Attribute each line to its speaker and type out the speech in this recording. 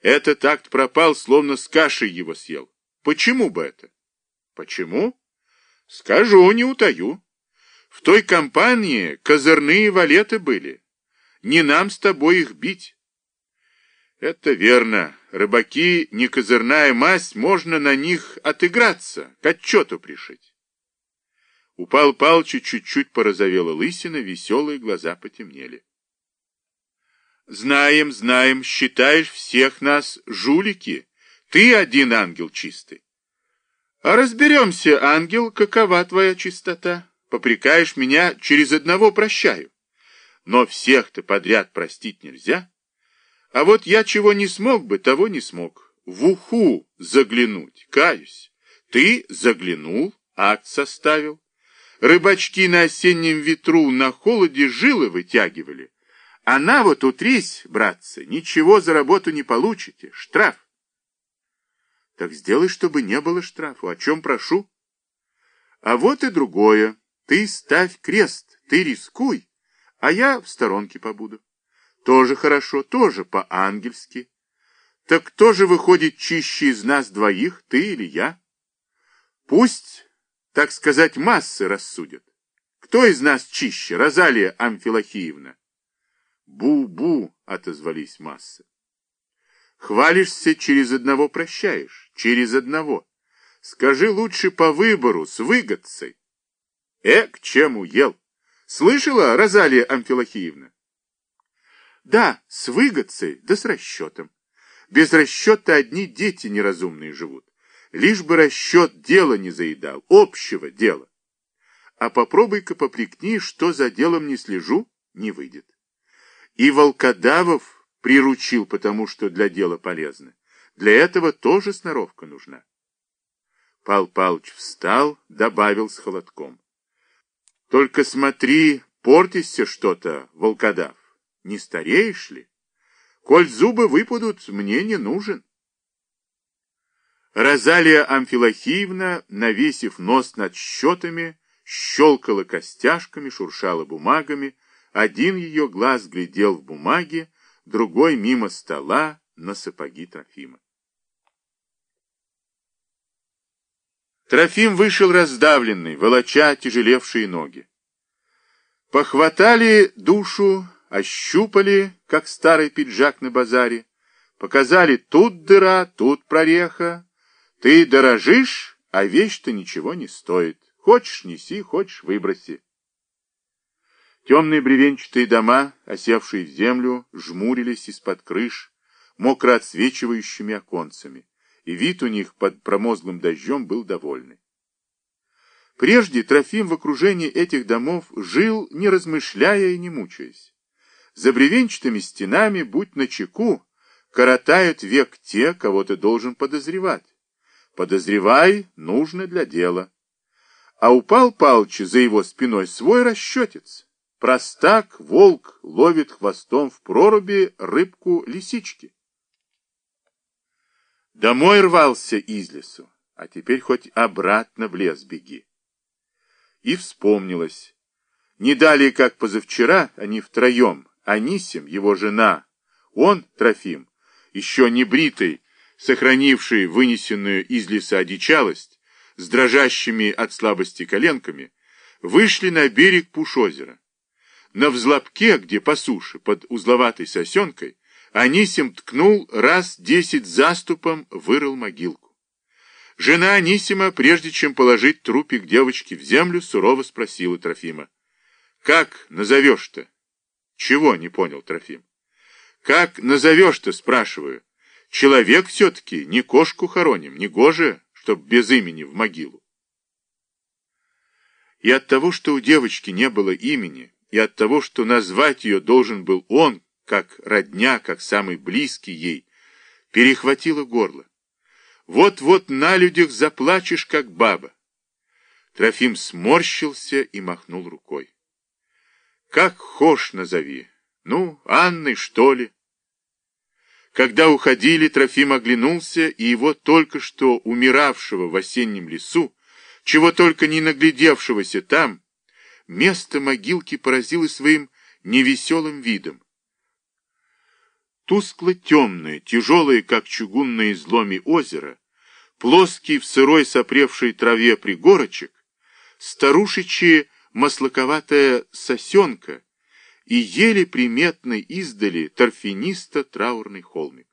Speaker 1: Этот акт пропал, словно с кашей его съел. Почему бы это? Почему? Скажу, не утаю. В той компании козырные валеты были. Не нам с тобой их бить. Это верно. Рыбаки не козырная масть, можно на них отыграться, к отчету пришить. Упал Палча, чуть-чуть порозовела лысина, веселые глаза потемнели. Знаем, знаем, считаешь всех нас жулики. Ты один ангел чистый. А разберемся, ангел, какова твоя чистота. Попрекаешь меня, через одного прощаю. Но всех-то подряд простить нельзя. А вот я чего не смог бы, того не смог. В уху заглянуть, каюсь. Ты заглянул, акт составил. Рыбачки на осеннем ветру на холоде жилы вытягивали. Она вот утрись, братцы, ничего за работу не получите. Штраф. Так сделай, чтобы не было штрафу. О чем прошу? А вот и другое. Ты ставь крест, ты рискуй, а я в сторонке побуду. Тоже хорошо, тоже по-ангельски. Так кто же выходит чище из нас двоих, ты или я? Пусть, так сказать, массы рассудят. Кто из нас чище, Розалия Амфилохиевна? Бу-бу, отозвались массы. Хвалишься, через одного прощаешь, через одного. Скажи лучше по выбору, с выгодцей. Э, к чему ел? Слышала, Розалия Амфилохиевна? Да, с выгодцей, да с расчетом. Без расчета одни дети неразумные живут. Лишь бы расчет дела не заедал, общего дела. А попробуй-ка попрекни, что за делом не слежу, не выйдет. И волкодавов приручил, потому что для дела полезно. Для этого тоже сноровка нужна. Пал Палыч встал, добавил с холодком. Только смотри, портишься что-то, волкодав. Не стареешь ли? Коль зубы выпадут, мне не нужен. Розалия Амфилохиевна, навесив нос над счетами, щелкала костяшками, шуршала бумагами, один ее глаз глядел в бумаге, другой мимо стола на сапоги Трофима. Трофим вышел раздавленный, волоча тяжелевшие ноги. Похватали душу, ощупали, как старый пиджак на базаре, показали тут дыра, тут прореха. Ты дорожишь, а вещь-то ничего не стоит. Хочешь неси, хочешь выброси. Темные бревенчатые дома, осевшие в землю, жмурились из-под крыш, мокро отсвечивающими оконцами, и вид у них под промозглым дождем был довольный. Прежде Трофим в окружении этих домов жил, не размышляя и не мучаясь. За бревенчатыми стенами, будь начеку, коротают век те, кого ты должен подозревать. Подозревай, нужно для дела. А упал Палыч за его спиной свой расчетец. Простак, волк, ловит хвостом в проруби рыбку лисички. Домой рвался из лесу, а теперь хоть обратно в лес беги. И вспомнилось. Не далее, как позавчера, они втроем, Анисим, его жена, он, Трофим, еще не бритый, сохранивший вынесенную из леса одичалость, с дрожащими от слабости коленками, вышли на берег Пушозера. На взлобке, где по суше, под узловатой сосенкой, Анисим ткнул раз десять заступом, вырыл могилку. Жена Анисима, прежде чем положить трупик девочки в землю, сурово спросила Трофима. «Как назовешь-то?» «Чего?» — не понял Трофим. «Как назовешь-то?» — спрашиваю. «Человек все-таки, не кошку хороним, не гоже, чтоб без имени в могилу». И от того, что у девочки не было имени, и от того, что назвать ее должен был он, как родня, как самый близкий ей, перехватило горло. Вот-вот на людях заплачешь, как баба. Трофим сморщился и махнул рукой. Как хошь назови. Ну, Анной, что ли? Когда уходили, Трофим оглянулся, и его только что умиравшего в осеннем лесу, чего только не наглядевшегося там, Место могилки поразило своим невеселым видом. тускло-темное, тяжелое, как чугунное изломе озеро, плоский в сырой сопревшей траве пригорочек, старушечья маслаковатая сосенка и еле приметный издали торфяниста траурный холмик.